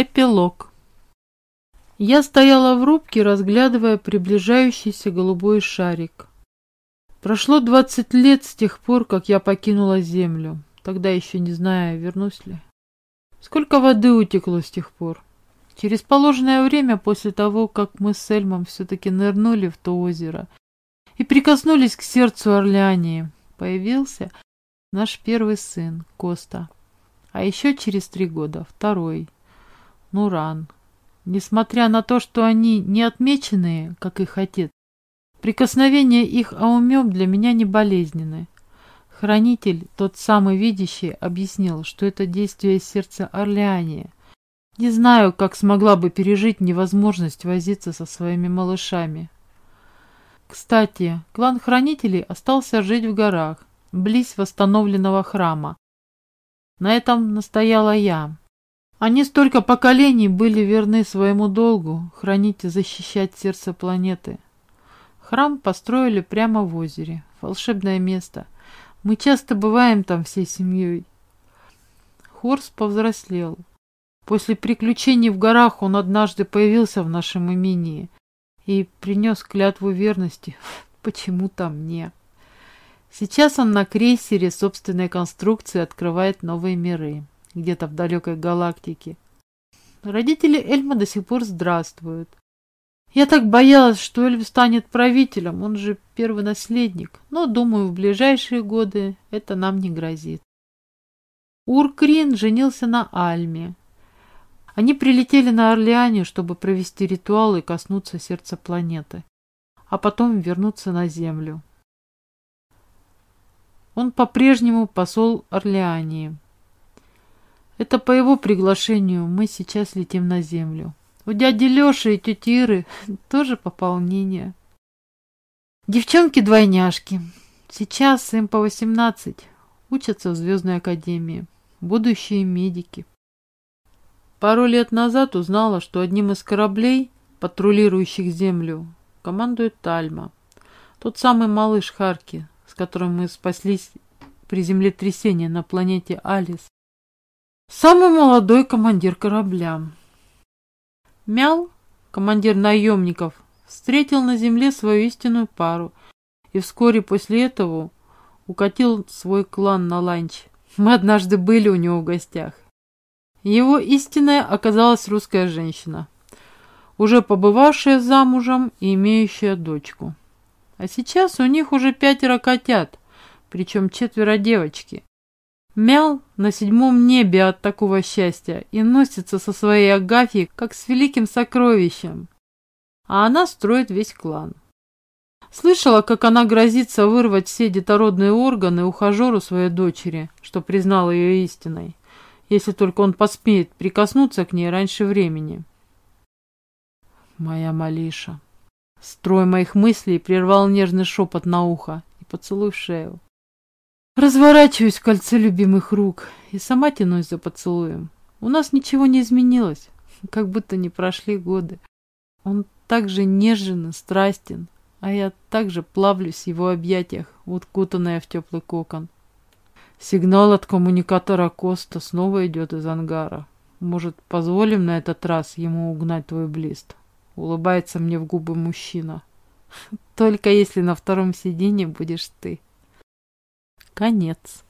Эпилог. Я стояла в рубке, разглядывая приближающийся голубой шарик. Прошло двадцать лет с тех пор, как я покинула землю, тогда еще не зная, вернусь ли. Сколько воды утекло с тех пор. Через положенное время после того, как мы с Эльмом все-таки нырнули в то озеро и прикоснулись к сердцу Орлеании, появился наш первый сын, Коста. А еще через три года второй, Нуран. Несмотря на то, что они не отмеченные, как их отец, прикосновения их аумем для меня не болезненны. Хранитель, тот самый видящий, объяснил, что это действие сердца Орлеания. Не знаю, как смогла бы пережить невозможность возиться со своими малышами. Кстати, клан хранителей остался жить в горах, близ восстановленного храма. На этом настояла я. Они столько поколений были верны своему долгу хранить и защищать сердце планеты. Храм построили прямо в озере. Волшебное место. Мы часто бываем там всей семьей. Хорс повзрослел. После приключений в горах он однажды появился в нашем имении и принес клятву верности почему-то мне. Сейчас он на крейсере собственной конструкции открывает новые миры где-то в далекой галактике. Родители Эльма до сих пор здравствуют. Я так боялась, что Эльм станет правителем, он же первый наследник, но, думаю, в ближайшие годы это нам не грозит. Уркрин женился на Альме. Они прилетели на Орлеане, чтобы провести ритуал и коснуться сердца планеты, а потом вернуться на Землю. Он по-прежнему посол Орлеании. Это по его приглашению мы сейчас летим на землю. У дяди Леши и тети Иры тоже пополнение. Девчонки-двойняшки. Сейчас им по 18. Учатся в Звездной Академии. Будущие медики. Пару лет назад узнала, что одним из кораблей, патрулирующих Землю, командует Тальма. Тот самый малыш Харки, с которым мы спаслись при землетрясении на планете Алис. Самый молодой командир корабля. Мял, командир наемников, встретил на земле свою истинную пару и вскоре после этого укатил свой клан на ланч. Мы однажды были у него в гостях. Его истинная оказалась русская женщина, уже побывавшая замужем и имеющая дочку. А сейчас у них уже пятеро котят, причем четверо девочки мял на седьмом небе от такого счастья и носится со своей Агафьей, как с великим сокровищем. А она строит весь клан. Слышала, как она грозится вырвать все детородные органы ухажеру своей дочери, что признал ее истиной, если только он посмеет прикоснуться к ней раньше времени. Моя Малиша. Строй моих мыслей прервал нежный шепот на ухо и поцелуй в шею. Разворачиваюсь в кольце любимых рук и сама тянусь за поцелуем. У нас ничего не изменилось, как будто не прошли годы. Он так же нежен и страстен, а я также плавлюсь в его объятиях, уткутанная в теплый кокон. Сигнал от коммуникатора Коста снова идет из ангара. Может, позволим на этот раз ему угнать твой блист? Улыбается мне в губы мужчина. Только если на втором сиденье будешь ты. Конец.